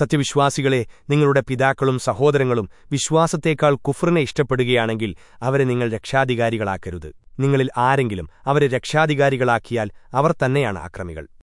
സത്യവിശ്വാസികളെ നിങ്ങളുടെ പിതാക്കളും സഹോദരങ്ങളും വിശ്വാസത്തേക്കാൾ കുഫറിനെ ഇഷ്ടപ്പെടുകയാണെങ്കിൽ അവരെ നിങ്ങൾ രക്ഷാധികാരികളാക്കരുത്. നിങ്ങളിൽ ആരെങ്കിലും അവരെ രക്ഷാധികാരികളാക്കിയാൽ അവർ തന്നെയാണ് അക്രമികൾ